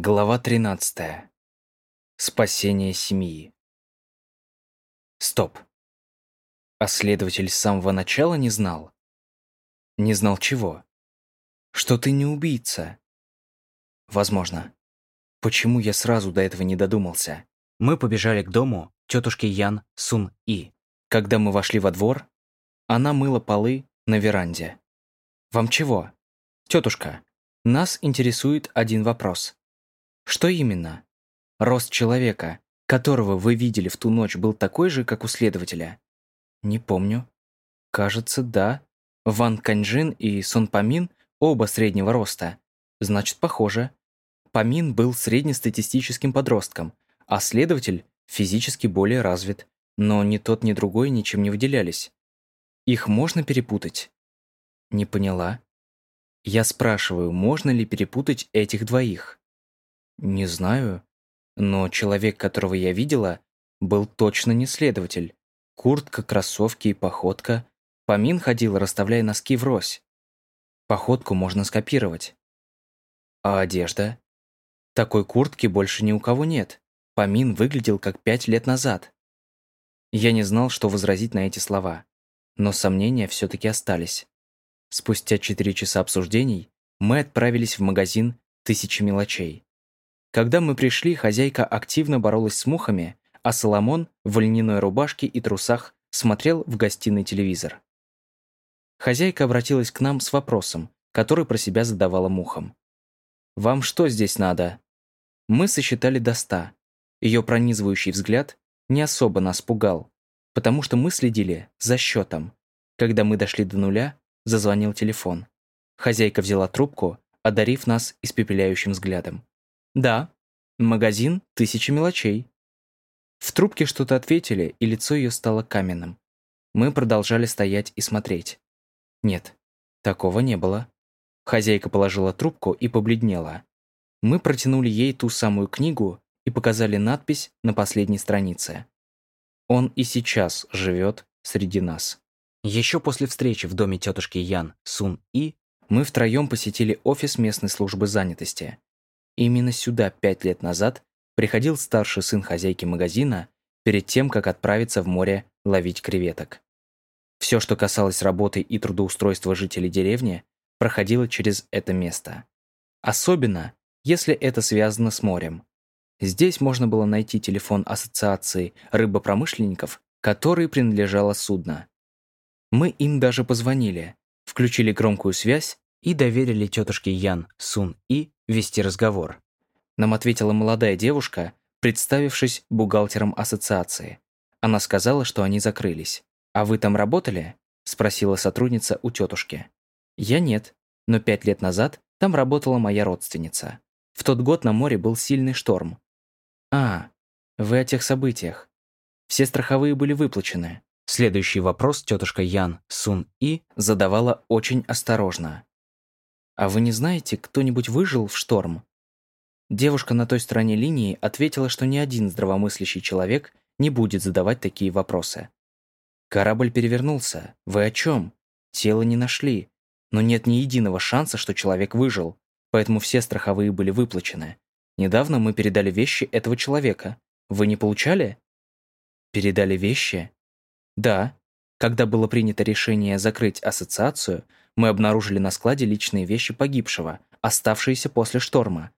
Глава 13. Спасение семьи. Стоп. А следователь с самого начала не знал? Не знал чего? Что ты не убийца? Возможно. Почему я сразу до этого не додумался? Мы побежали к дому тетушки Ян Сун И. Когда мы вошли во двор, она мыла полы на веранде. «Вам чего?» «Тетушка, нас интересует один вопрос». Что именно? Рост человека, которого вы видели в ту ночь, был такой же, как у следователя? Не помню. Кажется, да. Ван Каньжин и Сон Памин оба среднего роста. Значит, похоже. Памин был среднестатистическим подростком, а следователь физически более развит. Но ни тот, ни другой ничем не выделялись. Их можно перепутать? Не поняла. Я спрашиваю, можно ли перепутать этих двоих? Не знаю, но человек, которого я видела, был точно не следователь. Куртка, кроссовки и походка. Помин ходил, расставляя носки врозь. Походку можно скопировать. А одежда? Такой куртки больше ни у кого нет. Помин выглядел как пять лет назад. Я не знал, что возразить на эти слова. Но сомнения все-таки остались. Спустя четыре часа обсуждений мы отправились в магазин «Тысячи мелочей». Когда мы пришли, хозяйка активно боролась с мухами, а Соломон в льняной рубашке и трусах смотрел в гостиный телевизор. Хозяйка обратилась к нам с вопросом, который про себя задавала мухам. «Вам что здесь надо?» Мы сосчитали до ста. Ее пронизывающий взгляд не особо нас пугал, потому что мы следили за счетом. Когда мы дошли до нуля, зазвонил телефон. Хозяйка взяла трубку, одарив нас испепеляющим взглядом. «Да, магазин «Тысяча мелочей». В трубке что-то ответили, и лицо ее стало каменным. Мы продолжали стоять и смотреть. Нет, такого не было. Хозяйка положила трубку и побледнела. Мы протянули ей ту самую книгу и показали надпись на последней странице. Он и сейчас живет среди нас. Еще после встречи в доме тетушки Ян Сун И мы втроем посетили офис местной службы занятости. Именно сюда пять лет назад приходил старший сын хозяйки магазина перед тем, как отправиться в море ловить креветок. Все, что касалось работы и трудоустройства жителей деревни, проходило через это место. Особенно, если это связано с морем. Здесь можно было найти телефон ассоциации рыбопромышленников, которой принадлежало судно. Мы им даже позвонили, включили громкую связь и доверили тетушке Ян Сун И вести разговор. Нам ответила молодая девушка, представившись бухгалтером ассоциации. Она сказала, что они закрылись. «А вы там работали?» – спросила сотрудница у тетушки. «Я нет, но пять лет назад там работала моя родственница. В тот год на море был сильный шторм. А, вы о тех событиях. Все страховые были выплачены. Следующий вопрос тетушка Ян Сун И задавала очень осторожно. «А вы не знаете, кто-нибудь выжил в шторм?» Девушка на той стороне линии ответила, что ни один здравомыслящий человек не будет задавать такие вопросы. «Корабль перевернулся. Вы о чем? Тело не нашли. Но нет ни единого шанса, что человек выжил, поэтому все страховые были выплачены. Недавно мы передали вещи этого человека. Вы не получали?» «Передали вещи?» «Да. Когда было принято решение закрыть ассоциацию, мы обнаружили на складе личные вещи погибшего, оставшиеся после шторма.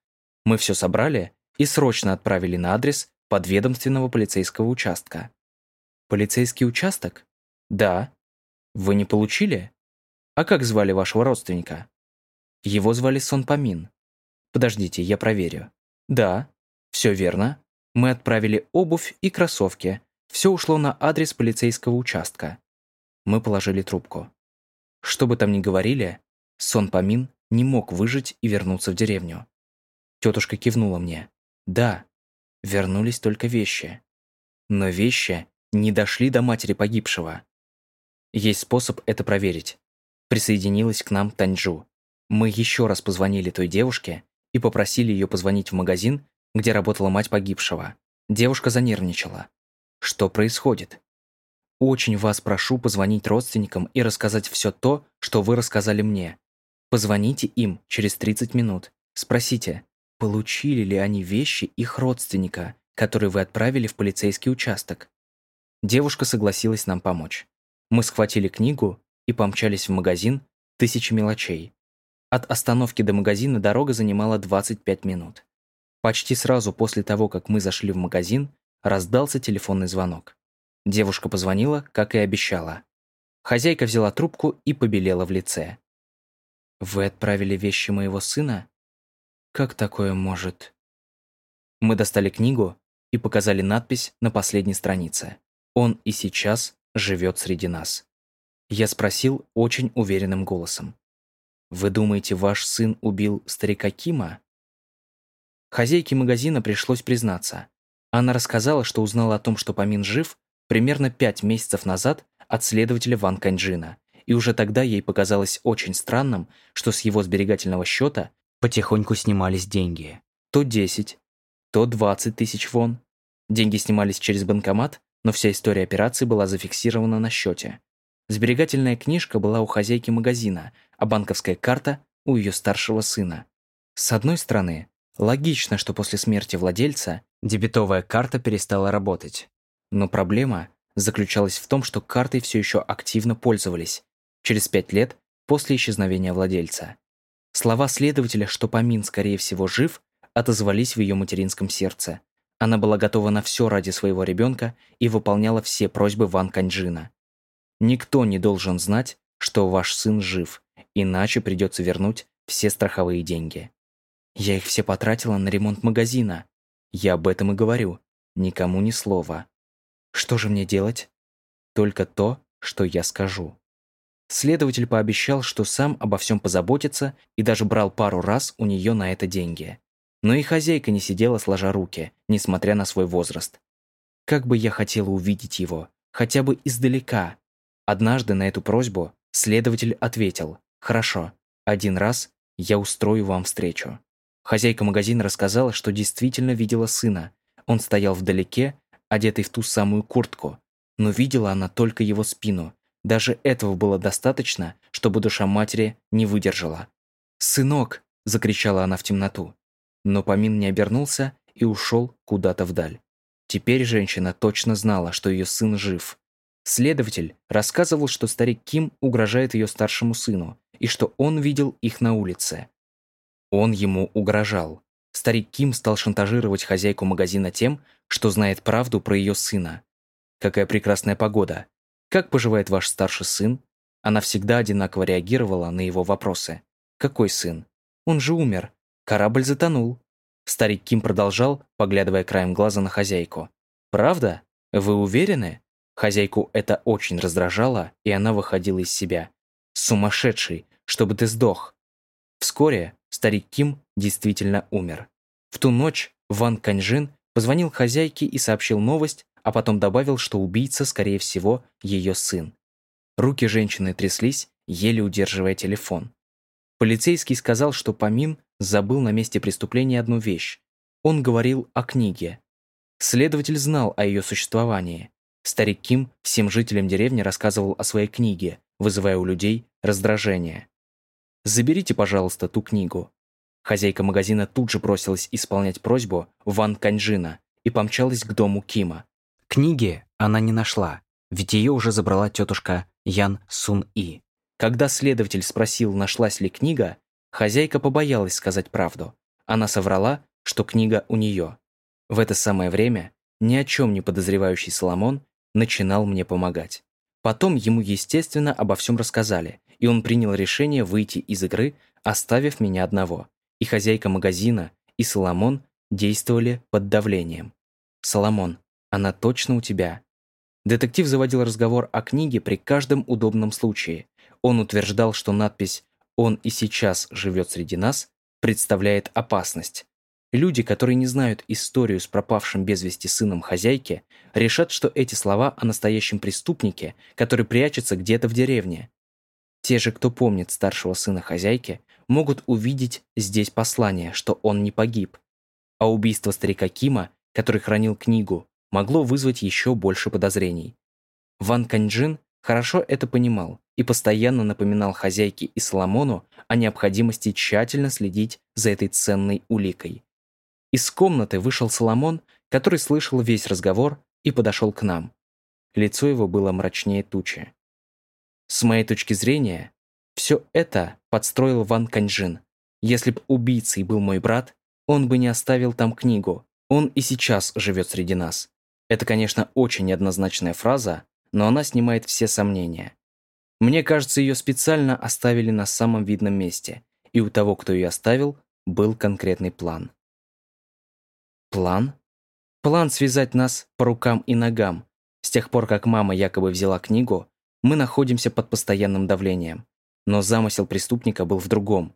Мы все собрали и срочно отправили на адрес подведомственного полицейского участка. Полицейский участок? Да. Вы не получили? А как звали вашего родственника? Его звали Сон Памин. Подождите, я проверю. Да, все верно. Мы отправили обувь и кроссовки. Все ушло на адрес полицейского участка. Мы положили трубку. Что бы там ни говорили, Сон Памин не мог выжить и вернуться в деревню. Тетушка кивнула мне. Да, вернулись только вещи. Но вещи не дошли до матери погибшего. Есть способ это проверить. Присоединилась к нам Таньжу. Мы еще раз позвонили той девушке и попросили ее позвонить в магазин, где работала мать погибшего. Девушка занервничала. Что происходит? Очень вас прошу позвонить родственникам и рассказать все то, что вы рассказали мне. Позвоните им через 30 минут. Спросите, получили ли они вещи их родственника, которые вы отправили в полицейский участок. Девушка согласилась нам помочь. Мы схватили книгу и помчались в магазин «Тысячи мелочей». От остановки до магазина дорога занимала 25 минут. Почти сразу после того, как мы зашли в магазин, раздался телефонный звонок. Девушка позвонила, как и обещала. Хозяйка взяла трубку и побелела в лице. «Вы отправили вещи моего сына? Как такое может...» Мы достали книгу и показали надпись на последней странице. «Он и сейчас живет среди нас». Я спросил очень уверенным голосом. «Вы думаете, ваш сын убил старика Кима?» Хозяйке магазина пришлось признаться. Она рассказала, что узнала о том, что Памин жив, примерно пять месяцев назад от следователя Ван Каньджина, и уже тогда ей показалось очень странным, что с его сберегательного счета потихоньку снимались деньги. То 10, то 20 тысяч вон. Деньги снимались через банкомат, но вся история операции была зафиксирована на счете. Сберегательная книжка была у хозяйки магазина, а банковская карта – у ее старшего сына. С одной стороны, логично, что после смерти владельца дебетовая карта перестала работать. Но проблема заключалась в том, что картой все еще активно пользовались, через пять лет после исчезновения владельца. Слова следователя, что Памин, скорее всего, жив, отозвались в ее материнском сердце. Она была готова на все ради своего ребенка и выполняла все просьбы Ван Каньджина. Никто не должен знать, что ваш сын жив, иначе придется вернуть все страховые деньги. Я их все потратила на ремонт магазина. Я об этом и говорю. Никому ни слова. Что же мне делать? Только то, что я скажу. Следователь пообещал, что сам обо всем позаботится и даже брал пару раз у нее на это деньги. Но и хозяйка не сидела сложа руки, несмотря на свой возраст. Как бы я хотела увидеть его, хотя бы издалека. Однажды на эту просьбу следователь ответил «Хорошо, один раз я устрою вам встречу». Хозяйка магазина рассказала, что действительно видела сына. Он стоял вдалеке одетый в ту самую куртку, но видела она только его спину. Даже этого было достаточно, чтобы душа матери не выдержала. «Сынок!» – закричала она в темноту. Но Помин не обернулся и ушел куда-то вдаль. Теперь женщина точно знала, что ее сын жив. Следователь рассказывал, что старик Ким угрожает ее старшему сыну, и что он видел их на улице. Он ему угрожал. Старик Ким стал шантажировать хозяйку магазина тем, что знает правду про ее сына. Какая прекрасная погода. Как поживает ваш старший сын? Она всегда одинаково реагировала на его вопросы. Какой сын? Он же умер. Корабль затонул. Старик Ким продолжал, поглядывая краем глаза на хозяйку. «Правда? Вы уверены?» Хозяйку это очень раздражало, и она выходила из себя. «Сумасшедший! Чтобы ты сдох!» Вскоре старик Ким действительно умер. В ту ночь Ван Каньжин позвонил хозяйке и сообщил новость, а потом добавил, что убийца, скорее всего, ее сын. Руки женщины тряслись, еле удерживая телефон. Полицейский сказал, что Памин забыл на месте преступления одну вещь. Он говорил о книге. Следователь знал о ее существовании. Старик Ким всем жителям деревни рассказывал о своей книге, вызывая у людей раздражение. «Заберите, пожалуйста, ту книгу». Хозяйка магазина тут же бросилась исполнять просьбу Ван Каньжина и помчалась к дому Кима. Книги она не нашла, ведь ее уже забрала тетушка Ян Сун И. Когда следователь спросил, нашлась ли книга, хозяйка побоялась сказать правду. Она соврала, что книга у нее. В это самое время ни о чем не подозревающий Соломон начинал мне помогать. Потом ему, естественно, обо всем рассказали, и он принял решение выйти из игры, оставив меня одного. И хозяйка магазина, и Соломон действовали под давлением. «Соломон, она точно у тебя?» Детектив заводил разговор о книге при каждом удобном случае. Он утверждал, что надпись «Он и сейчас живет среди нас» представляет опасность. Люди, которые не знают историю с пропавшим без вести сыном хозяйки, решат, что эти слова о настоящем преступнике, который прячется где-то в деревне. Те же, кто помнит старшего сына хозяйки, могут увидеть здесь послание, что он не погиб. А убийство старика Кима, который хранил книгу, могло вызвать еще больше подозрений. Ван Каньджин хорошо это понимал и постоянно напоминал хозяйке и Соломону о необходимости тщательно следить за этой ценной уликой. Из комнаты вышел Соломон, который слышал весь разговор и подошел к нам. Лицо его было мрачнее тучи. С моей точки зрения, все это подстроил Ван Каньжин. Если б убийцей был мой брат, он бы не оставил там книгу. Он и сейчас живет среди нас. Это, конечно, очень неоднозначная фраза, но она снимает все сомнения. Мне кажется, ее специально оставили на самом видном месте, и у того, кто ее оставил, был конкретный план. План? План связать нас по рукам и ногам. С тех пор, как мама якобы взяла книгу, мы находимся под постоянным давлением. Но замысел преступника был в другом.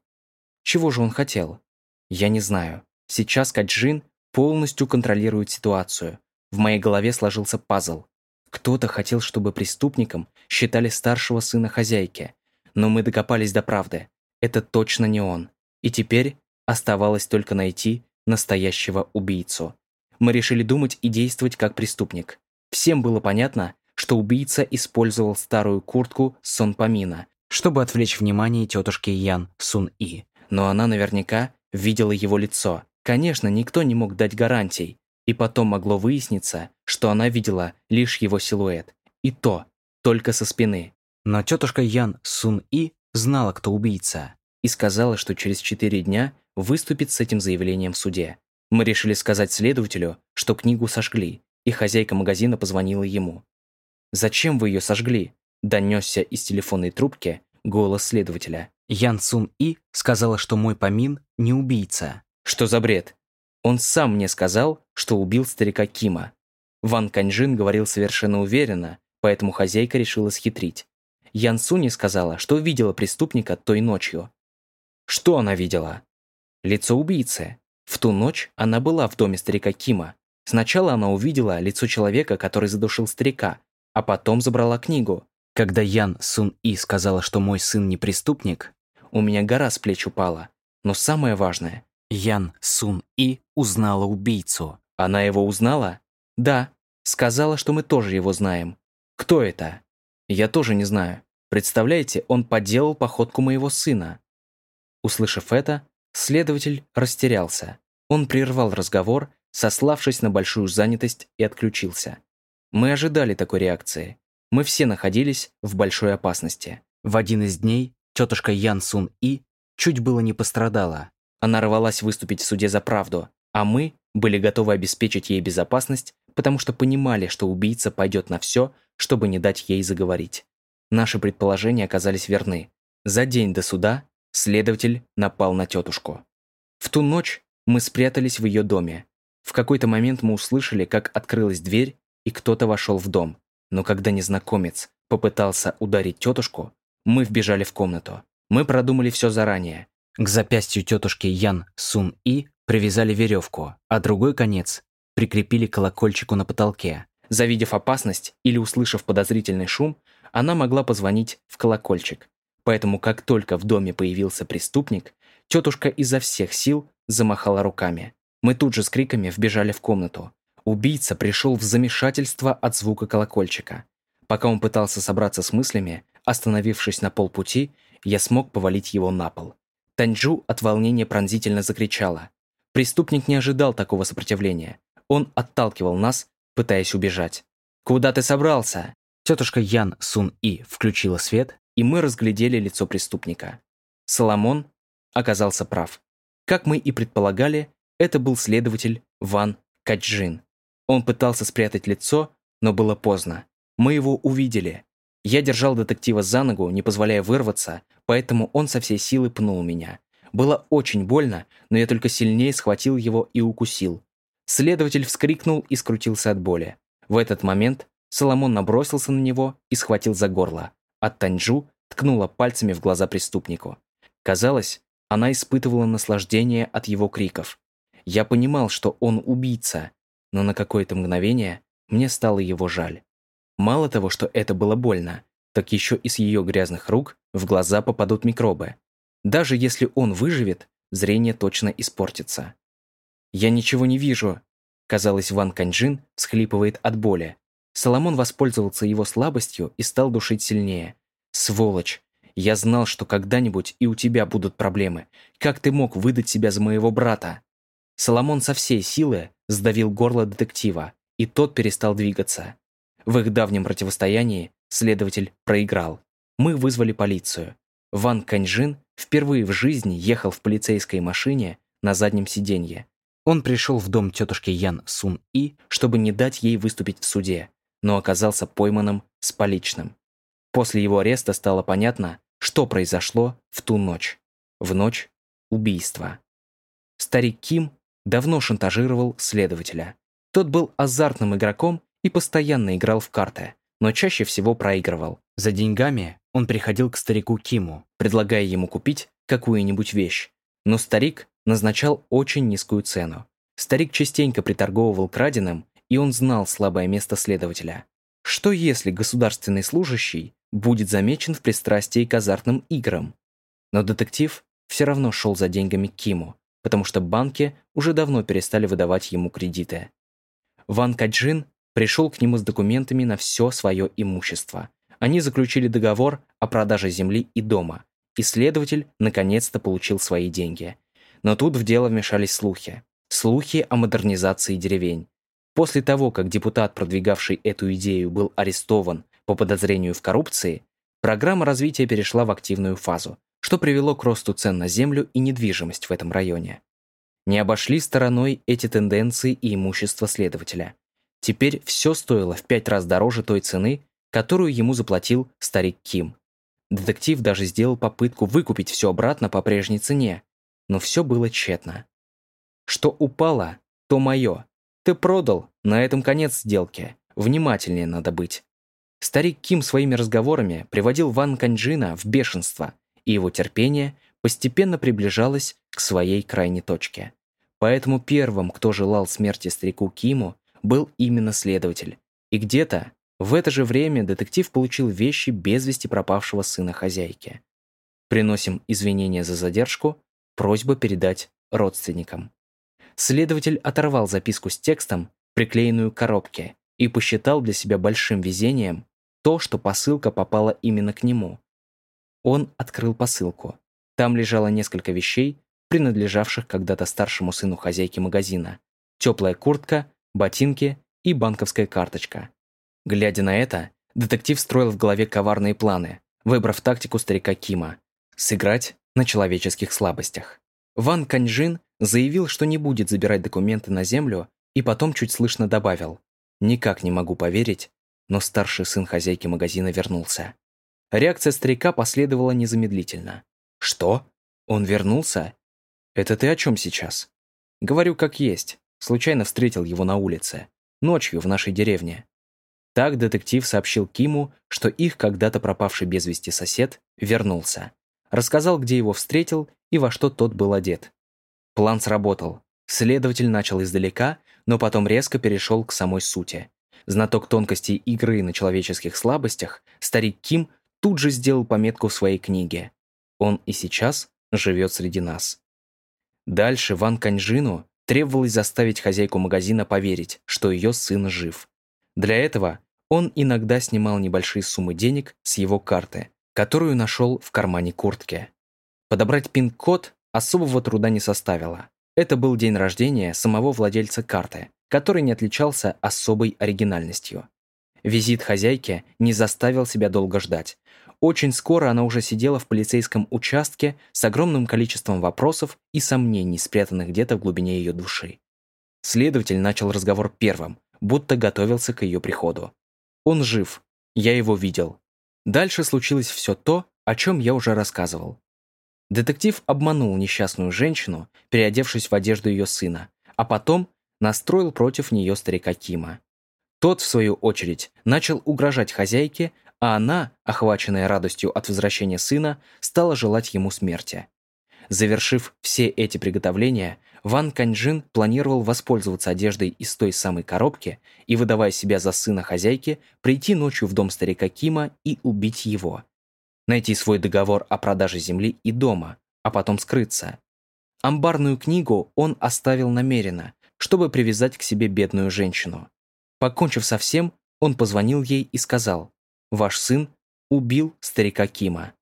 Чего же он хотел? Я не знаю. Сейчас Каджин полностью контролирует ситуацию. В моей голове сложился пазл. Кто-то хотел, чтобы преступником считали старшего сына хозяйки. Но мы докопались до правды. Это точно не он. И теперь оставалось только найти настоящего убийцу. Мы решили думать и действовать как преступник. Всем было понятно, что убийца использовал старую куртку Сонпамина, чтобы отвлечь внимание тетушки Ян Сун-И. Но она наверняка видела его лицо. Конечно, никто не мог дать гарантий. И потом могло выясниться, что она видела лишь его силуэт. И то, только со спины. Но тетушка Ян Сун-И знала, кто убийца. И сказала, что через четыре дня выступит с этим заявлением в суде. Мы решили сказать следователю, что книгу сожгли, и хозяйка магазина позвонила ему. «Зачем вы ее сожгли?» – донесся из телефонной трубки голос следователя. Ян Сун И сказала, что мой помин не убийца. Что за бред? Он сам мне сказал, что убил старика Кима. Ван Каньжин говорил совершенно уверенно, поэтому хозяйка решила схитрить. Ян Суни сказала, что видела преступника той ночью. Что она видела? Лицо убийцы. В ту ночь она была в доме старика Кима. Сначала она увидела лицо человека, который задушил старика, а потом забрала книгу. Когда Ян Сун И сказала, что мой сын не преступник, у меня гора с плеч упала. Но самое важное, Ян Сун И узнала убийцу. Она его узнала? Да. Сказала, что мы тоже его знаем. Кто это? Я тоже не знаю. Представляете, он подделал походку моего сына. Услышав это, следователь растерялся. Он прервал разговор, сославшись на большую занятость, и отключился. Мы ожидали такой реакции. Мы все находились в большой опасности. В один из дней тетушка Ян Сун И чуть было не пострадала. Она рвалась выступить в суде за правду, а мы были готовы обеспечить ей безопасность, потому что понимали, что убийца пойдет на все, чтобы не дать ей заговорить. Наши предположения оказались верны. За день до суда следователь напал на тетушку. В ту ночь мы спрятались в ее доме. В какой-то момент мы услышали, как открылась дверь, и кто-то вошел в дом. Но когда незнакомец попытался ударить тетушку, мы вбежали в комнату. Мы продумали все заранее. К запястью тетушки Ян Сун И привязали веревку, а другой конец прикрепили к колокольчику на потолке. Завидев опасность или услышав подозрительный шум, она могла позвонить в колокольчик. Поэтому как только в доме появился преступник, тетушка изо всех сил замахала руками. Мы тут же с криками вбежали в комнату. Убийца пришел в замешательство от звука колокольчика. Пока он пытался собраться с мыслями, остановившись на полпути, я смог повалить его на пол. Таньчжу от волнения пронзительно закричала. Преступник не ожидал такого сопротивления. Он отталкивал нас, пытаясь убежать. «Куда ты собрался?» Тетушка Ян Сун И включила свет, и мы разглядели лицо преступника. Соломон оказался прав. Как мы и предполагали, это был следователь Ван Каджин. Он пытался спрятать лицо, но было поздно. Мы его увидели. Я держал детектива за ногу, не позволяя вырваться, поэтому он со всей силы пнул меня. Было очень больно, но я только сильнее схватил его и укусил. Следователь вскрикнул и скрутился от боли. В этот момент Соломон набросился на него и схватил за горло, а Таньжу ткнула пальцами в глаза преступнику. Казалось, она испытывала наслаждение от его криков. Я понимал, что он убийца, но на какое-то мгновение мне стало его жаль. Мало того, что это было больно, так еще и с ее грязных рук в глаза попадут микробы. Даже если он выживет, зрение точно испортится. «Я ничего не вижу», — казалось, Ван Каньжин всхлипывает от боли. Соломон воспользовался его слабостью и стал душить сильнее. «Сволочь! Я знал, что когда-нибудь и у тебя будут проблемы. Как ты мог выдать себя за моего брата?» Соломон со всей силы сдавил горло детектива, и тот перестал двигаться. В их давнем противостоянии следователь проиграл. Мы вызвали полицию. Ван Каньжин впервые в жизни ехал в полицейской машине на заднем сиденье. Он пришел в дом тетушки Ян Сун И, чтобы не дать ей выступить в суде, но оказался пойманным с поличным. После его ареста стало понятно, что произошло в ту ночь. В ночь убийства. Старик Ким давно шантажировал следователя. Тот был азартным игроком и постоянно играл в карты, но чаще всего проигрывал. За деньгами он приходил к старику Киму, предлагая ему купить какую-нибудь вещь. Но старик назначал очень низкую цену. Старик частенько приторговывал краденым, и он знал слабое место следователя. Что если государственный служащий будет замечен в пристрастии к азартным играм? Но детектив все равно шел за деньгами к Киму, потому что банки уже давно перестали выдавать ему кредиты. Ван Каджин пришел к нему с документами на все свое имущество. Они заключили договор о продаже земли и дома, и следователь наконец-то получил свои деньги. Но тут в дело вмешались слухи. Слухи о модернизации деревень. После того, как депутат, продвигавший эту идею, был арестован по подозрению в коррупции, программа развития перешла в активную фазу, что привело к росту цен на землю и недвижимость в этом районе. Не обошли стороной эти тенденции и имущество следователя. Теперь все стоило в пять раз дороже той цены, которую ему заплатил старик Ким. Детектив даже сделал попытку выкупить все обратно по прежней цене, но все было тщетно. Что упало, то мое. Ты продал, на этом конец сделки. Внимательнее надо быть. Старик Ким своими разговорами приводил Ван Канджина в бешенство, и его терпение постепенно приближалось к своей крайней точке. Поэтому первым, кто желал смерти старику Киму, был именно следователь. И где-то в это же время детектив получил вещи без вести пропавшего сына хозяйки. Приносим извинения за задержку, просьба передать родственникам. Следователь оторвал записку с текстом, приклеенную к коробке, и посчитал для себя большим везением то, что посылка попала именно к нему. Он открыл посылку. Там лежало несколько вещей, принадлежавших когда-то старшему сыну хозяйки магазина. Теплая куртка, ботинки и банковская карточка. Глядя на это, детектив строил в голове коварные планы, выбрав тактику старика Кима – сыграть на человеческих слабостях. Ван Каньжин заявил, что не будет забирать документы на землю, и потом чуть слышно добавил «Никак не могу поверить, но старший сын хозяйки магазина вернулся». Реакция старика последовала незамедлительно. «Что? Он вернулся? Это ты о чем сейчас?» «Говорю, как есть. Случайно встретил его на улице. Ночью в нашей деревне. Так детектив сообщил Киму, что их когда-то пропавший без вести сосед вернулся. Рассказал, где его встретил и во что тот был одет. План сработал. Следователь начал издалека, но потом резко перешел к самой сути. Знаток тонкостей игры на человеческих слабостях, старик Ким тут же сделал пометку в своей книге. Он и сейчас живет среди нас. Дальше Ван Каньжину требовалось заставить хозяйку магазина поверить, что ее сын жив. Для этого он иногда снимал небольшие суммы денег с его карты, которую нашел в кармане куртки. Подобрать пин-код особого труда не составило. Это был день рождения самого владельца карты, который не отличался особой оригинальностью. Визит хозяйки не заставил себя долго ждать. Очень скоро она уже сидела в полицейском участке с огромным количеством вопросов и сомнений, спрятанных где-то в глубине ее души. Следователь начал разговор первым, будто готовился к ее приходу. Он жив. Я его видел. Дальше случилось все то, о чем я уже рассказывал. Детектив обманул несчастную женщину, переодевшись в одежду ее сына, а потом настроил против нее старика Кима. Тот, в свою очередь, начал угрожать хозяйке, а она, охваченная радостью от возвращения сына, стала желать ему смерти. Завершив все эти приготовления, Ван Каньжин планировал воспользоваться одеждой из той самой коробки и, выдавая себя за сына хозяйки, прийти ночью в дом старика Кима и убить его. Найти свой договор о продаже земли и дома, а потом скрыться. Амбарную книгу он оставил намеренно, чтобы привязать к себе бедную женщину. Покончив со всем, он позвонил ей и сказал, «Ваш сын убил старика Кима».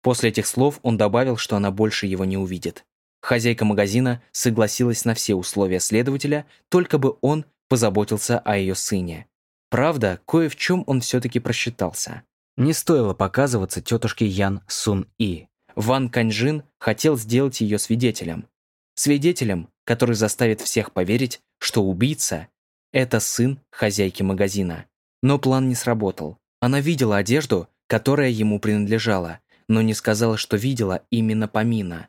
После этих слов он добавил, что она больше его не увидит. Хозяйка магазина согласилась на все условия следователя, только бы он позаботился о ее сыне. Правда, кое в чем он все-таки просчитался. Не стоило показываться тетушке Ян Сун И. Ван Каньжин хотел сделать ее свидетелем. Свидетелем, который заставит всех поверить, что убийца – это сын хозяйки магазина. Но план не сработал. Она видела одежду, которая ему принадлежала, но не сказала, что видела именно помина.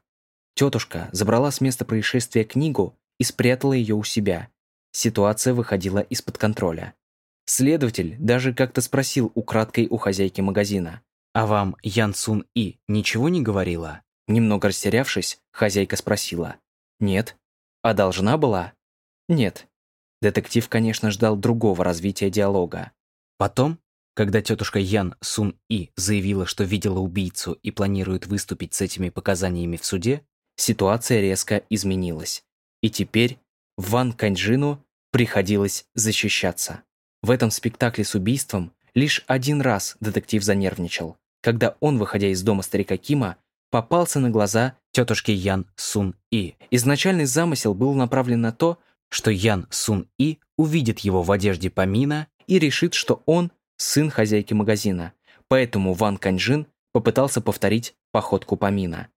Тетушка забрала с места происшествия книгу и спрятала ее у себя. Ситуация выходила из-под контроля. Следователь даже как-то спросил украдкой у хозяйки магазина. «А вам Ян Сун И ничего не говорила?» Немного растерявшись, хозяйка спросила. «Нет». «А должна была?» «Нет». Детектив, конечно, ждал другого развития диалога. Потом, когда тетушка Ян Сун И заявила, что видела убийцу и планирует выступить с этими показаниями в суде, ситуация резко изменилась. И теперь Ван Каньжину приходилось защищаться. В этом спектакле с убийством лишь один раз детектив занервничал, когда он, выходя из дома старика Кима, попался на глаза тетушки Ян Сун И. Изначальный замысел был направлен на то, что Ян Сун И увидит его в одежде Памина и решит, что он сын хозяйки магазина. Поэтому Ван Каньжин попытался повторить походку Памина.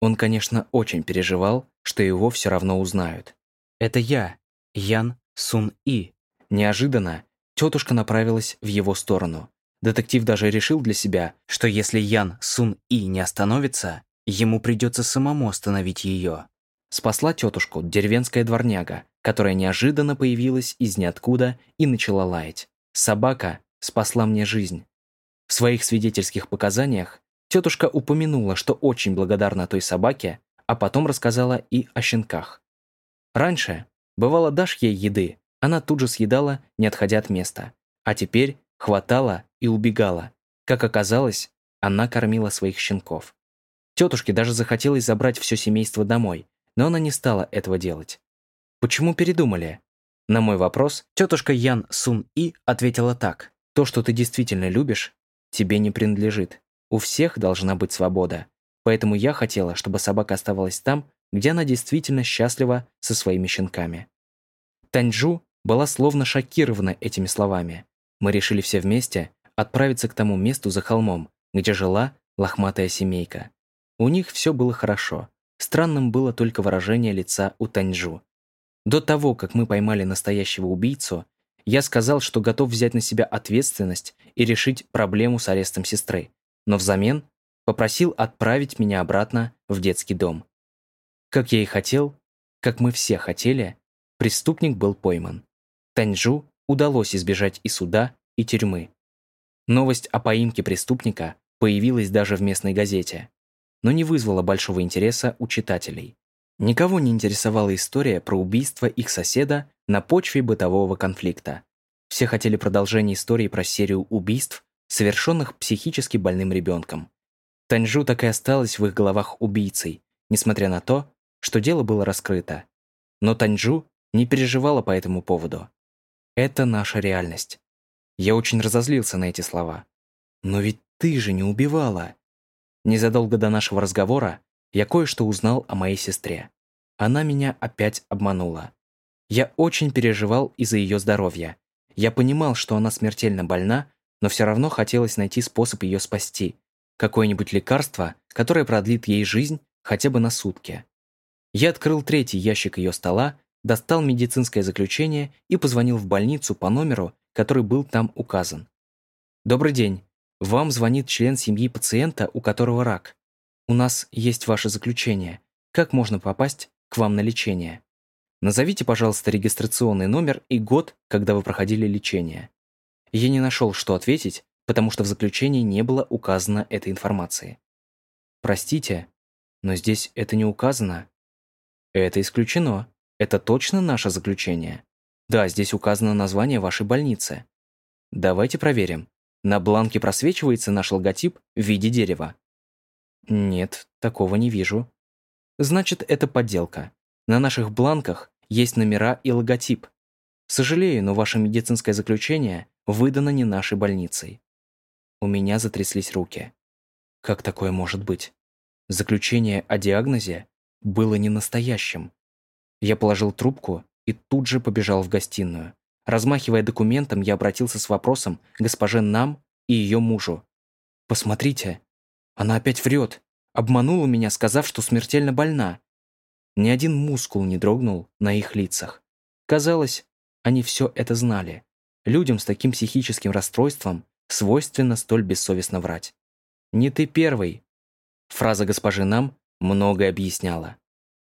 Он, конечно, очень переживал, что его все равно узнают. «Это я, Ян Сун И». Неожиданно тетушка направилась в его сторону. Детектив даже решил для себя, что если Ян Сун И не остановится, ему придется самому остановить ее. Спасла тетушку деревенская дворняга, которая неожиданно появилась из ниоткуда и начала лаять. Собака спасла мне жизнь. В своих свидетельских показаниях Тетушка упомянула, что очень благодарна той собаке, а потом рассказала и о щенках. Раньше, бывало, дашь ей еды, она тут же съедала, не отходя от места. А теперь хватала и убегала. Как оказалось, она кормила своих щенков. Тетушке даже захотелось забрать все семейство домой, но она не стала этого делать. Почему передумали? На мой вопрос тетушка Ян Сун И ответила так. То, что ты действительно любишь, тебе не принадлежит. У всех должна быть свобода. Поэтому я хотела, чтобы собака оставалась там, где она действительно счастлива со своими щенками. Таньжу была словно шокирована этими словами. Мы решили все вместе отправиться к тому месту за холмом, где жила лохматая семейка. У них все было хорошо. Странным было только выражение лица у Таньжу. До того, как мы поймали настоящего убийцу, я сказал, что готов взять на себя ответственность и решить проблему с арестом сестры но взамен попросил отправить меня обратно в детский дом. Как я и хотел, как мы все хотели, преступник был пойман. Таньжу удалось избежать и суда, и тюрьмы. Новость о поимке преступника появилась даже в местной газете, но не вызвала большого интереса у читателей. Никого не интересовала история про убийство их соседа на почве бытового конфликта. Все хотели продолжения истории про серию убийств, совершенных психически больным ребенком. Таньжу так и осталась в их головах убийцей, несмотря на то, что дело было раскрыто. Но Таньжу не переживала по этому поводу. Это наша реальность. Я очень разозлился на эти слова. «Но ведь ты же не убивала!» Незадолго до нашего разговора я кое-что узнал о моей сестре. Она меня опять обманула. Я очень переживал из-за ее здоровья. Я понимал, что она смертельно больна, но все равно хотелось найти способ ее спасти. Какое-нибудь лекарство, которое продлит ей жизнь хотя бы на сутки. Я открыл третий ящик ее стола, достал медицинское заключение и позвонил в больницу по номеру, который был там указан. «Добрый день. Вам звонит член семьи пациента, у которого рак. У нас есть ваше заключение. Как можно попасть к вам на лечение? Назовите, пожалуйста, регистрационный номер и год, когда вы проходили лечение. Я не нашел, что ответить, потому что в заключении не было указано этой информации. Простите, но здесь это не указано. Это исключено. Это точно наше заключение. Да, здесь указано название вашей больницы. Давайте проверим. На бланке просвечивается наш логотип в виде дерева. Нет, такого не вижу. Значит, это подделка. На наших бланках есть номера и логотип. Сожалею, но ваше медицинское заключение выдано не нашей больницей. У меня затряслись руки. Как такое может быть? Заключение о диагнозе? было не настоящим. Я положил трубку и тут же побежал в гостиную. Размахивая документом, я обратился с вопросом к госпоже Нам и ее мужу. «Посмотрите, она опять врет. Обманула меня, сказав, что смертельно больна». Ни один мускул не дрогнул на их лицах. Казалось, они все это знали. Людям с таким психическим расстройством свойственно столь бессовестно врать. «Не ты первый». Фраза госпожи Нам многое объясняла.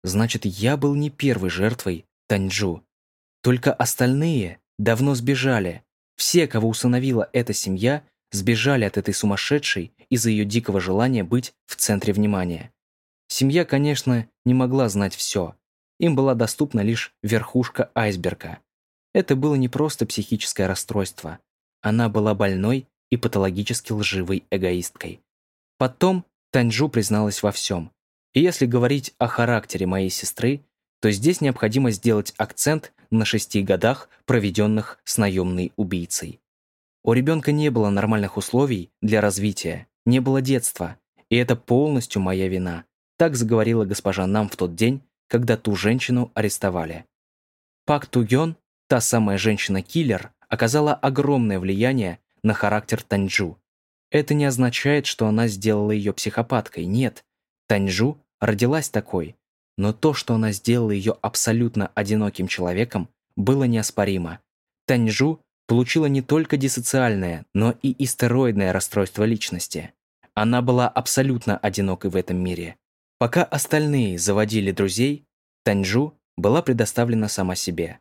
Значит, я был не первой жертвой Таньчжу. Только остальные давно сбежали. Все, кого усыновила эта семья, сбежали от этой сумасшедшей из-за ее дикого желания быть в центре внимания. Семья, конечно, не могла знать все. Им была доступна лишь верхушка айсберга. Это было не просто психическое расстройство. Она была больной и патологически лживой эгоисткой. Потом Таньжу призналась во всем. И если говорить о характере моей сестры, то здесь необходимо сделать акцент на шести годах, проведенных с наемной убийцей. У ребенка не было нормальных условий для развития, не было детства, и это полностью моя вина. Так заговорила госпожа Нам в тот день, когда ту женщину арестовали. Пак Тугён, та самая женщина-киллер, оказала огромное влияние на характер Таньчжу. Это не означает, что она сделала ее психопаткой, нет. Таньчжу родилась такой, но то, что она сделала ее абсолютно одиноким человеком, было неоспоримо. Таньжу получила не только диссоциальное, но и истероидное расстройство личности. Она была абсолютно одинокой в этом мире. Пока остальные заводили друзей, Таньжу была предоставлена сама себе.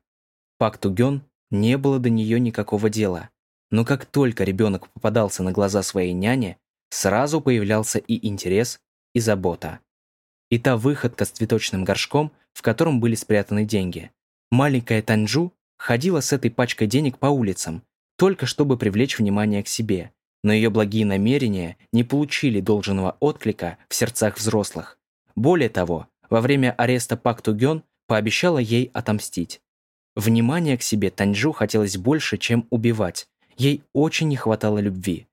Пак Тугён не было до нее никакого дела. Но как только ребенок попадался на глаза своей няне, сразу появлялся и интерес, и забота и та выходка с цветочным горшком, в котором были спрятаны деньги. Маленькая Танджу ходила с этой пачкой денег по улицам, только чтобы привлечь внимание к себе, но ее благие намерения не получили должного отклика в сердцах взрослых. Более того, во время ареста Пак Тугён пообещала ей отомстить. Внимания к себе Танджу хотелось больше, чем убивать. Ей очень не хватало любви.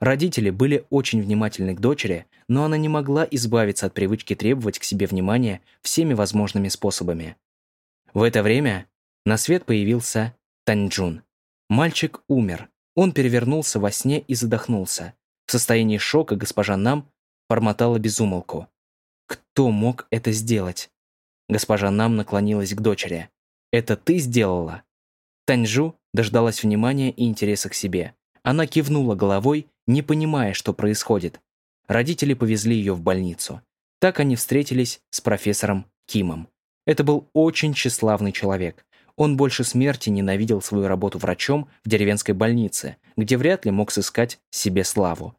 Родители были очень внимательны к дочери, но она не могла избавиться от привычки требовать к себе внимания всеми возможными способами. В это время на свет появился Таньчжун. Мальчик умер. Он перевернулся во сне и задохнулся. В состоянии шока госпожа Нам бормотала безумолку. Кто мог это сделать? Госпожа Нам наклонилась к дочери. «Это ты сделала?» Таньжу дождалась внимания и интереса к себе. Она кивнула головой не понимая, что происходит. Родители повезли ее в больницу. Так они встретились с профессором Кимом. Это был очень тщеславный человек. Он больше смерти ненавидел свою работу врачом в деревенской больнице, где вряд ли мог сыскать себе славу.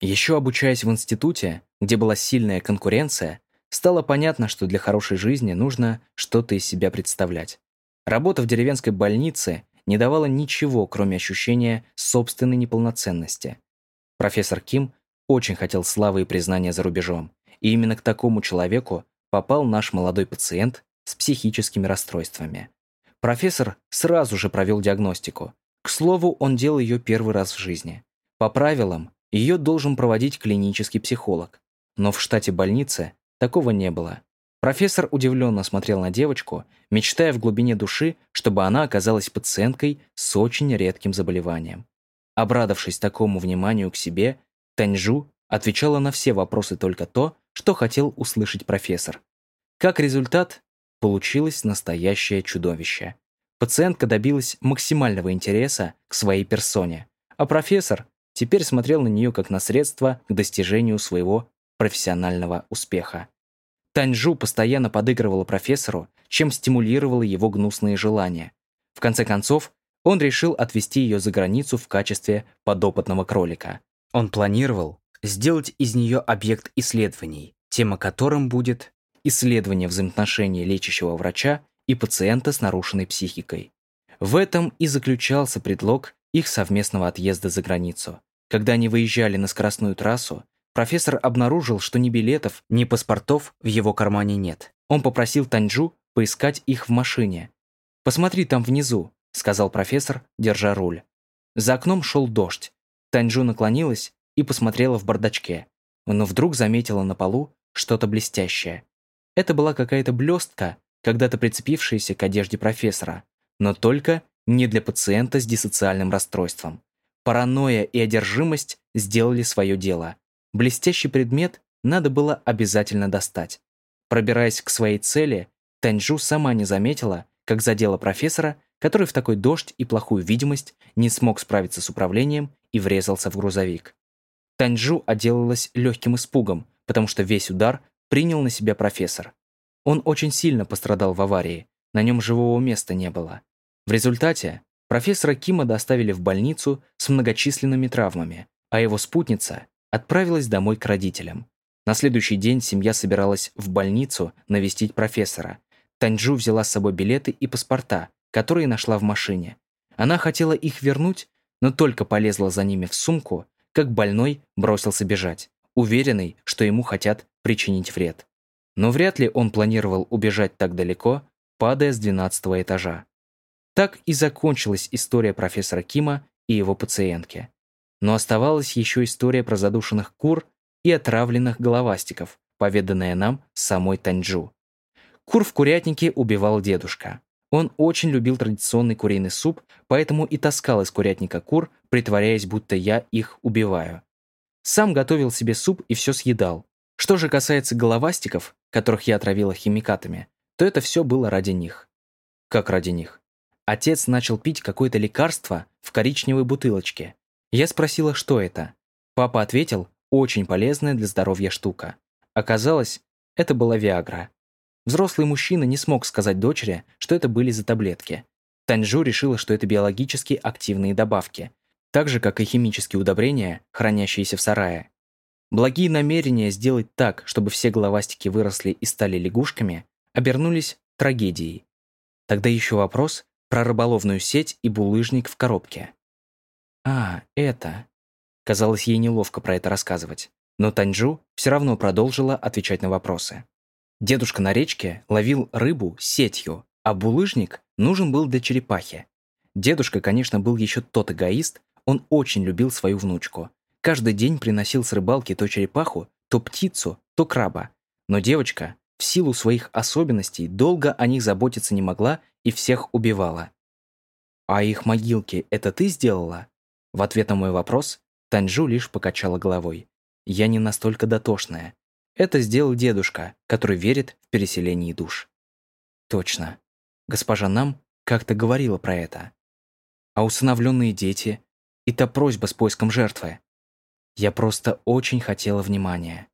Еще обучаясь в институте, где была сильная конкуренция, стало понятно, что для хорошей жизни нужно что-то из себя представлять. Работа в деревенской больнице не давала ничего, кроме ощущения собственной неполноценности. Профессор Ким очень хотел славы и признания за рубежом, и именно к такому человеку попал наш молодой пациент с психическими расстройствами. Профессор сразу же провел диагностику. К слову, он делал ее первый раз в жизни. По правилам, ее должен проводить клинический психолог. Но в штате больницы такого не было. Профессор удивленно смотрел на девочку, мечтая в глубине души, чтобы она оказалась пациенткой с очень редким заболеванием. Обрадовавшись такому вниманию к себе, Таньжу отвечала на все вопросы только то, что хотел услышать профессор. Как результат, получилось настоящее чудовище. Пациентка добилась максимального интереса к своей персоне, а профессор теперь смотрел на нее как на средство к достижению своего профессионального успеха. Таньжу постоянно подыгрывала профессору, чем стимулировала его гнусные желания. В конце концов, он решил отвезти ее за границу в качестве подопытного кролика. Он планировал сделать из нее объект исследований, тема которым будет исследование взаимоотношений лечащего врача и пациента с нарушенной психикой. В этом и заключался предлог их совместного отъезда за границу. Когда они выезжали на скоростную трассу, профессор обнаружил, что ни билетов, ни паспортов в его кармане нет. Он попросил Таньжу поискать их в машине. «Посмотри там внизу», — сказал профессор, держа руль. За окном шел дождь. Таньжу наклонилась и посмотрела в бардачке, но вдруг заметила на полу что-то блестящее. Это была какая-то блестка, когда-то прицепившаяся к одежде профессора, но только не для пациента с диссоциальным расстройством. Паранойя и одержимость сделали свое дело. Блестящий предмет надо было обязательно достать. Пробираясь к своей цели, Таньжу сама не заметила, как задела профессора, который в такой дождь и плохую видимость не смог справиться с управлением и врезался в грузовик. Таньжу отделалась легким испугом, потому что весь удар принял на себя профессор. Он очень сильно пострадал в аварии, на нем живого места не было. В результате профессора Кима доставили в больницу с многочисленными травмами, а его спутница отправилась домой к родителям. На следующий день семья собиралась в больницу навестить профессора. Таньжу взяла с собой билеты и паспорта, которые нашла в машине. Она хотела их вернуть, но только полезла за ними в сумку, как больной бросился бежать, уверенный, что ему хотят причинить вред. Но вряд ли он планировал убежать так далеко, падая с 12 этажа. Так и закончилась история профессора Кима и его пациентки. Но оставалась еще история про задушенных кур и отравленных головастиков, поведанная нам самой Таньчжу. Кур в курятнике убивал дедушка. Он очень любил традиционный куриный суп, поэтому и таскал из курятника кур, притворяясь, будто я их убиваю. Сам готовил себе суп и все съедал. Что же касается головастиков, которых я отравила химикатами, то это все было ради них. Как ради них? Отец начал пить какое-то лекарство в коричневой бутылочке. Я спросила, что это. Папа ответил, очень полезная для здоровья штука. Оказалось, это была Виагра. Взрослый мужчина не смог сказать дочери, что это были за таблетки. Таньжу решила, что это биологически активные добавки, так же, как и химические удобрения, хранящиеся в сарае. Благие намерения сделать так, чтобы все головастики выросли и стали лягушками, обернулись трагедией. Тогда еще вопрос, про рыболовную сеть и булыжник в коробке. А, это. Казалось ей неловко про это рассказывать. Но Таньжу все равно продолжила отвечать на вопросы. Дедушка на речке ловил рыбу сетью, а булыжник нужен был для черепахи. Дедушка, конечно, был еще тот эгоист, он очень любил свою внучку. Каждый день приносил с рыбалки то черепаху, то птицу, то краба. Но девочка, в силу своих особенностей, долго о них заботиться не могла и всех убивала. «А их могилки это ты сделала?» В ответ на мой вопрос Таньжу лишь покачала головой. «Я не настолько дотошная. Это сделал дедушка, который верит в переселение душ». «Точно. Госпожа Нам как-то говорила про это. А усыновленные дети и та просьба с поиском жертвы. Я просто очень хотела внимания.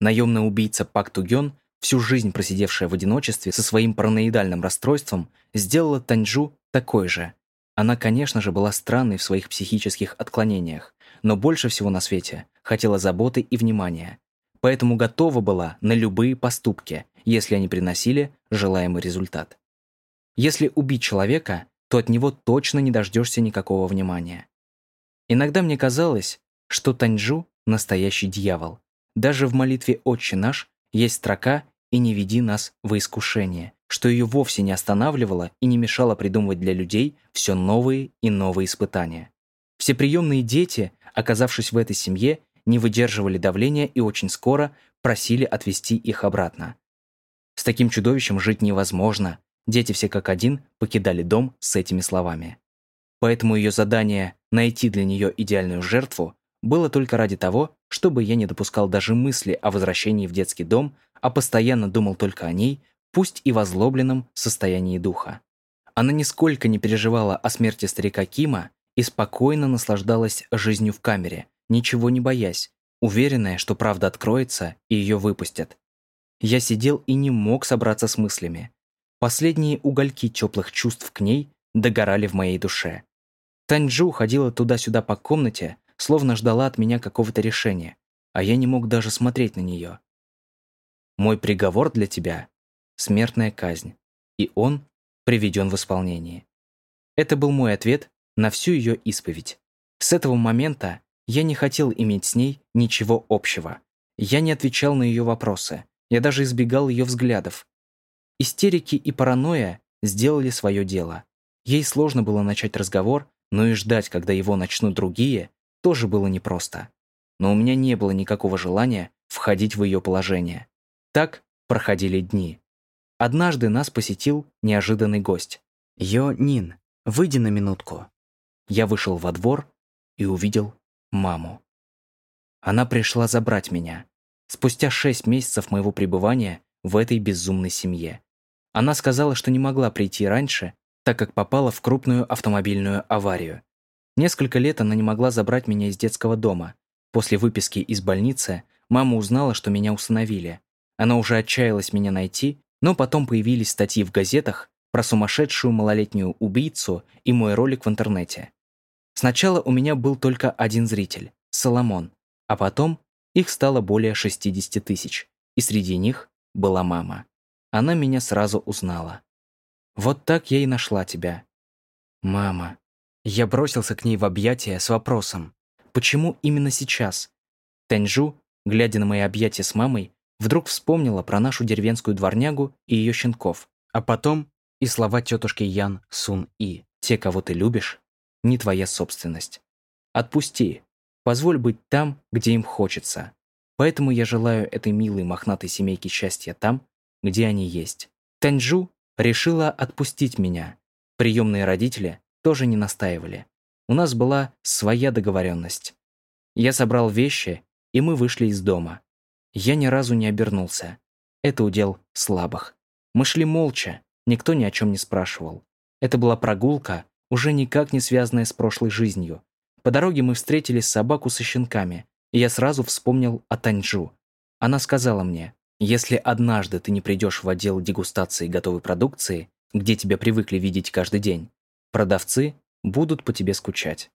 Наемный убийца Пак Тугён всю жизнь просидевшая в одиночестве со своим параноидальным расстройством, сделала Таньжу такой же. Она, конечно же, была странной в своих психических отклонениях, но больше всего на свете хотела заботы и внимания. Поэтому готова была на любые поступки, если они приносили желаемый результат. Если убить человека, то от него точно не дождешься никакого внимания. Иногда мне казалось, что Таньжу — настоящий дьявол. Даже в молитве «Отче наш» есть строка, и не веди нас во искушение, что ее вовсе не останавливало и не мешало придумывать для людей все новые и новые испытания. Все приемные дети, оказавшись в этой семье, не выдерживали давления и очень скоро просили отвести их обратно. С таким чудовищем жить невозможно. Дети все как один покидали дом с этими словами. Поэтому ее задание найти для нее идеальную жертву было только ради того, чтобы я не допускал даже мысли о возвращении в детский дом, а постоянно думал только о ней, пусть и в озлобленном состоянии духа. Она нисколько не переживала о смерти старика Кима и спокойно наслаждалась жизнью в камере, ничего не боясь, уверенная, что правда откроется и ее выпустят. Я сидел и не мог собраться с мыслями. Последние угольки теплых чувств к ней догорали в моей душе. Таньчжу ходила туда-сюда по комнате, словно ждала от меня какого-то решения, а я не мог даже смотреть на нее. Мой приговор для тебя — смертная казнь, и он приведен в исполнение. Это был мой ответ на всю ее исповедь. С этого момента я не хотел иметь с ней ничего общего. Я не отвечал на ее вопросы, я даже избегал ее взглядов. Истерики и паранойя сделали свое дело. Ей сложно было начать разговор, но и ждать, когда его начнут другие, тоже было непросто. Но у меня не было никакого желания входить в ее положение. Так проходили дни. Однажды нас посетил неожиданный гость. «Йо, Нин, выйди на минутку». Я вышел во двор и увидел маму. Она пришла забрать меня. Спустя шесть месяцев моего пребывания в этой безумной семье. Она сказала, что не могла прийти раньше, так как попала в крупную автомобильную аварию. Несколько лет она не могла забрать меня из детского дома. После выписки из больницы мама узнала, что меня усыновили. Она уже отчаялась меня найти, но потом появились статьи в газетах про сумасшедшую малолетнюю убийцу и мой ролик в интернете. Сначала у меня был только один зритель – Соломон, а потом их стало более 60 тысяч, и среди них была мама. Она меня сразу узнала. Вот так я и нашла тебя. Мама. Я бросился к ней в объятия с вопросом, почему именно сейчас? Тэньжу, глядя на мои объятия с мамой, вдруг вспомнила про нашу деревенскую дворнягу и ее щенков, а потом и слова тетушки Ян Сун И. «Те, кого ты любишь, не твоя собственность. Отпусти, позволь быть там, где им хочется. Поэтому я желаю этой милой мохнатой семейке счастья там, где они есть». Тэньжу решила отпустить меня. Приемные родители тоже не настаивали. У нас была своя договоренность. Я собрал вещи, и мы вышли из дома. Я ни разу не обернулся. Это удел слабых. Мы шли молча, никто ни о чем не спрашивал. Это была прогулка, уже никак не связанная с прошлой жизнью. По дороге мы встретили собаку со щенками, и я сразу вспомнил о Таньжу. Она сказала мне, если однажды ты не придешь в отдел дегустации готовой продукции, где тебя привыкли видеть каждый день, Продавцы будут по тебе скучать.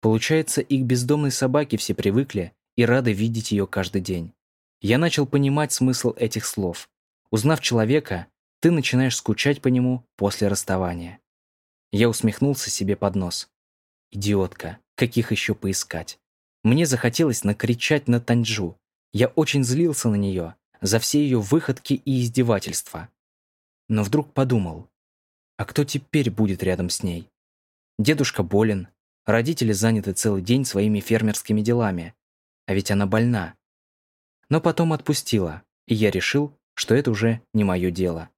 Получается, их бездомные собаки все привыкли и рады видеть ее каждый день. Я начал понимать смысл этих слов. Узнав человека, ты начинаешь скучать по нему после расставания. Я усмехнулся себе под нос. Идиотка, каких еще поискать? Мне захотелось накричать на Таньжу. Я очень злился на нее за все ее выходки и издевательства. Но вдруг подумал, а кто теперь будет рядом с ней? Дедушка болен, родители заняты целый день своими фермерскими делами, а ведь она больна. Но потом отпустила, и я решил, что это уже не мое дело.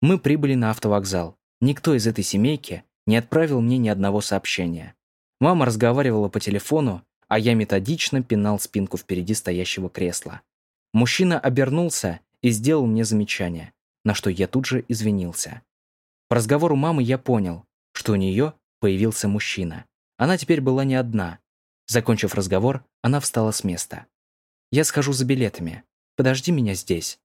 Мы прибыли на автовокзал. Никто из этой семейки не отправил мне ни одного сообщения. Мама разговаривала по телефону, а я методично пинал спинку впереди стоящего кресла. Мужчина обернулся и сделал мне замечание, на что я тут же извинился. По разговору мамы я понял, что у нее появился мужчина. Она теперь была не одна. Закончив разговор, она встала с места. «Я схожу за билетами. Подожди меня здесь».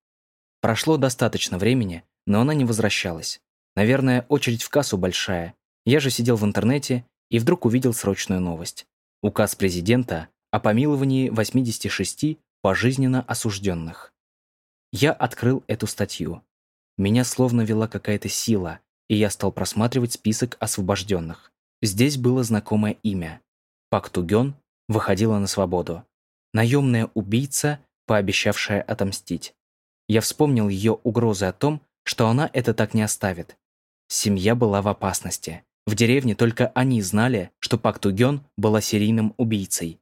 Прошло достаточно времени, но она не возвращалась. Наверное, очередь в кассу большая. Я же сидел в интернете и вдруг увидел срочную новость. Указ президента о помиловании 86 пожизненно осужденных. Я открыл эту статью. Меня словно вела какая-то сила, и я стал просматривать список освобожденных. Здесь было знакомое имя. Пак Тугён выходила на свободу. Наемная убийца, пообещавшая отомстить. Я вспомнил ее угрозы о том, что она это так не оставит. Семья была в опасности. В деревне только они знали, что Пак Тугён была серийным убийцей.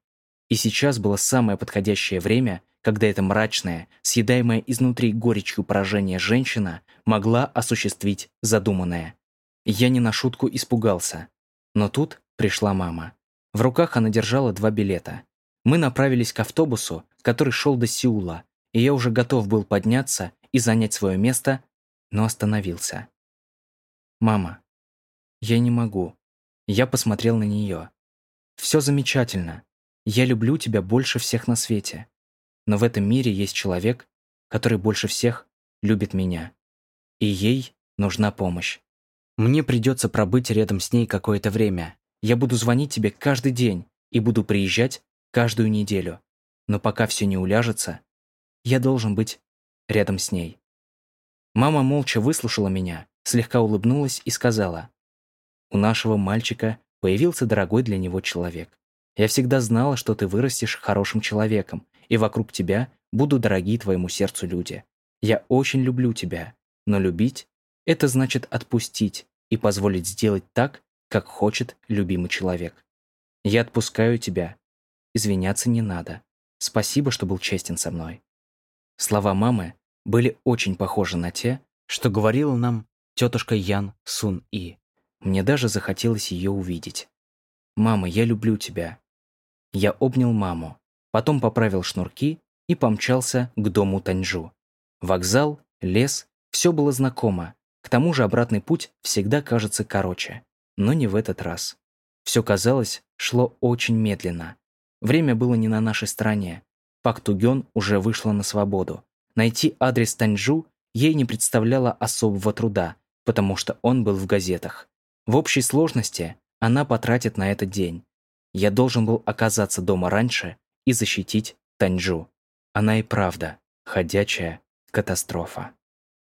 И сейчас было самое подходящее время, когда эта мрачная, съедаемая изнутри горечью поражения женщина могла осуществить задуманное. Я не на шутку испугался. Но тут пришла мама. В руках она держала два билета. Мы направились к автобусу, который шел до Сеула, и я уже готов был подняться и занять свое место, но остановился. «Мама, я не могу». Я посмотрел на нее. «Все замечательно. Я люблю тебя больше всех на свете. Но в этом мире есть человек, который больше всех любит меня. И ей нужна помощь. Мне придется пробыть рядом с ней какое-то время. Я буду звонить тебе каждый день и буду приезжать каждую неделю. Но пока все не уляжется, я должен быть рядом с ней. Мама молча выслушала меня, слегка улыбнулась и сказала, «У нашего мальчика появился дорогой для него человек. Я всегда знала, что ты вырастешь хорошим человеком, и вокруг тебя будут дорогие твоему сердцу люди. Я очень люблю тебя, но любить — это значит отпустить и позволить сделать так, как хочет любимый человек. Я отпускаю тебя. Извиняться не надо. Спасибо, что был честен со мной. Слова мамы были очень похожи на те, что говорила нам тетушка Ян Сун И. Мне даже захотелось ее увидеть. «Мама, я люблю тебя». Я обнял маму, потом поправил шнурки и помчался к дому Таньжу. Вокзал, лес, все было знакомо. К тому же обратный путь всегда кажется короче. Но не в этот раз. Все казалось, шло очень медленно. Время было не на нашей стороне. Пак Тугён уже вышла на свободу. Найти адрес Таньжу ей не представляло особого труда, потому что он был в газетах. В общей сложности она потратит на этот день. Я должен был оказаться дома раньше и защитить Таньжу. Она и правда ходячая катастрофа.